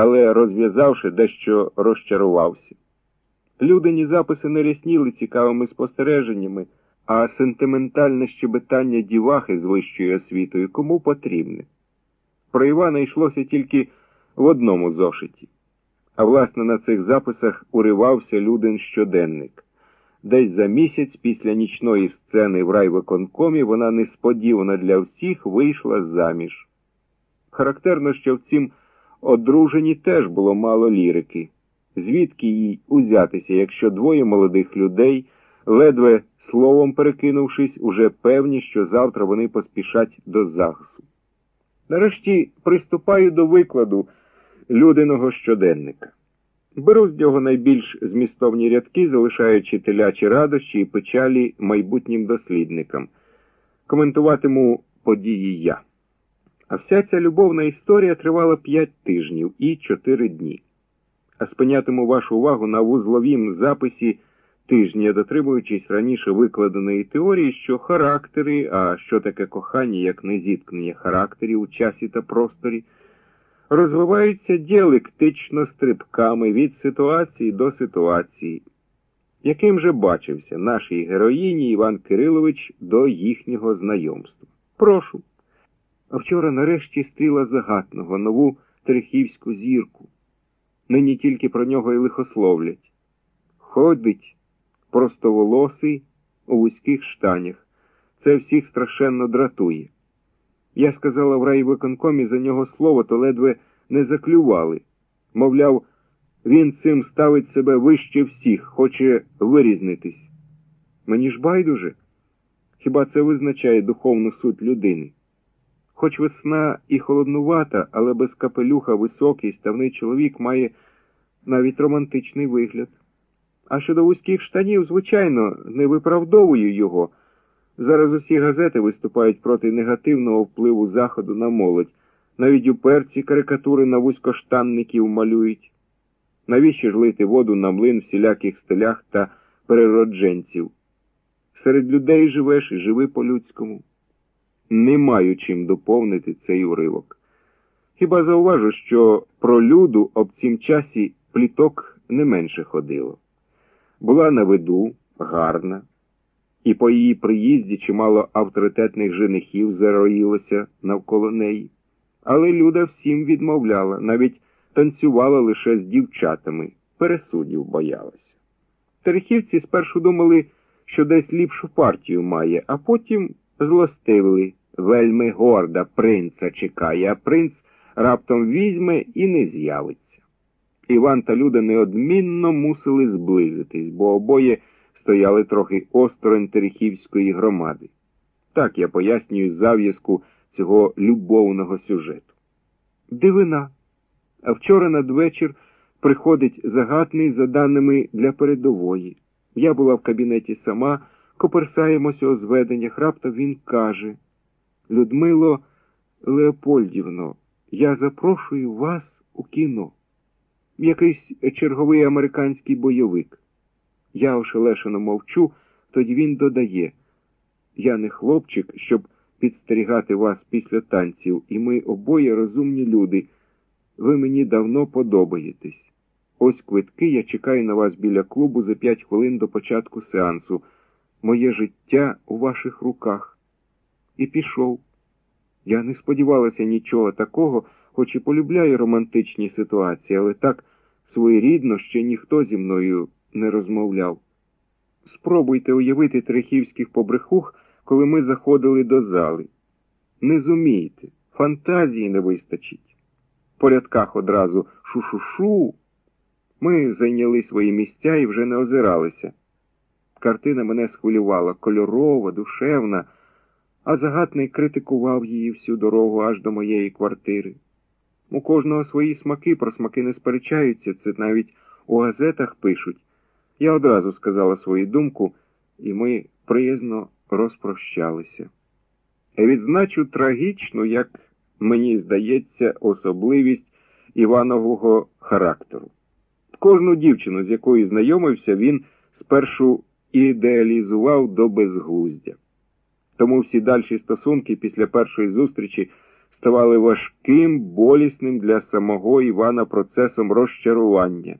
але розв'язавши, дещо розчарувався. Людині записи не рясніли цікавими спостереженнями, а сентиментальне щебетання дівахи з вищою освітою кому потрібне. Про Івана йшлося тільки в одному зошиті, а власне на цих записах уривався Людин щоденник. Десь за місяць після нічної сцени в райвиконкомі вона несподівано для всіх вийшла заміж. Характерно, що в цім одруженні теж було мало лірики. Звідки їй узятися, якщо двоє молодих людей, ледве словом перекинувшись, уже певні, що завтра вони поспішать до ЗАГСу. Нарешті приступаю до викладу людиного щоденника. Беру з нього найбільш змістовні рядки, залишаючи телячі радощі і печалі майбутнім дослідникам. Коментуватиму події я. А вся ця любовна історія тривала п'ять тижнів і чотири дні. А спинятиму вашу увагу на вузловім записі тижня, дотримуючись раніше викладеної теорії, що характери, а що таке кохання, як не зіткнення характерів у часі та просторі, розвиваються діалектично стрибками від ситуації до ситуації, яким же бачився нашій героїні Іван Кирилович до їхнього знайомства. Прошу. А вчора нарешті стріла загатного нову Терехівську зірку. Нині тільки про нього й лихословлять. Ходить простоволосий у вузьких штанях. Це всіх страшенно дратує. Я сказала в райвиконкомі за нього слово, то ледве не заклювали. Мовляв, він цим ставить себе вище всіх, хоче вирізнитись. Мені ж байдуже. Хіба це визначає духовну суть людини? Хоч весна і холоднувата, але без капелюха високий, ставний чоловік має навіть романтичний вигляд. А щодо вузьких штанів, звичайно, не виправдовую його. Зараз усі газети виступають проти негативного впливу Заходу на молодь. Навіть у перці карикатури на вузькоштанників малюють. Навіщо ж лити воду на млин всіляких стилях та переродженців? Серед людей живеш і живи по-людському. Не маю чим доповнити цей уривок. Хіба зауважу, що про люду об цім часі пліток не менше ходило. Була на виду, гарна, і по її приїзді чимало авторитетних женихів зароїлося навколо неї. Але Люда всім відмовляла, навіть танцювала лише з дівчатами, пересудів боялася. Терехівці спершу думали, що десь ліпшу партію має, а потім злостивили. Вельми горда принца чекає, а принц раптом візьме і не з'явиться. Іван та Люда неодмінно мусили зблизитись, бо обоє стояли трохи осторонь Терехівської громади. Так я пояснюю зав'язку цього любовного сюжету. Дивина. А вчора надвечір приходить загатний за даними для передової. Я була в кабінеті сама, коперсаємося у зведеннях. Раптом він каже Людмило Леопольдівно, я запрошую вас у кіно. Якийсь черговий американський бойовик. Я ошелешено мовчу, тоді він додає Я не хлопчик, щоб підстерігати вас після танців, і ми обоє розумні люди. Ви мені давно подобаєтесь. Ось квитки, я чекаю на вас біля клубу за п'ять хвилин до початку сеансу. Моє життя у ваших руках. І пішов. Я не сподівалася нічого такого, хоч і полюбляю романтичні ситуації, але так своєрідно ще ніхто зі мною не розмовляв. Спробуйте уявити трехівських побрехух, коли ми заходили до зали. Не зумієте, фантазії не вистачить. По рядках одразу шу-шу-шу. Ми зайняли свої місця і вже не озиралися. Картина мене схвилювала кольорова, душевна, а загатний критикував її всю дорогу аж до моєї квартири. У кожного свої смаки, про смаки не сперечаються, це навіть у газетах пишуть. Я одразу сказала свою думку, і ми приязно розпрощалися. Відзначу трагічну, як мені здається, особливість Іванового характеру. Кожну дівчину, з якою знайомився, він спершу ідеалізував до безглуздя. Тому всі дальші стосунки після першої зустрічі ставали важким, болісним для самого Івана процесом розчарування.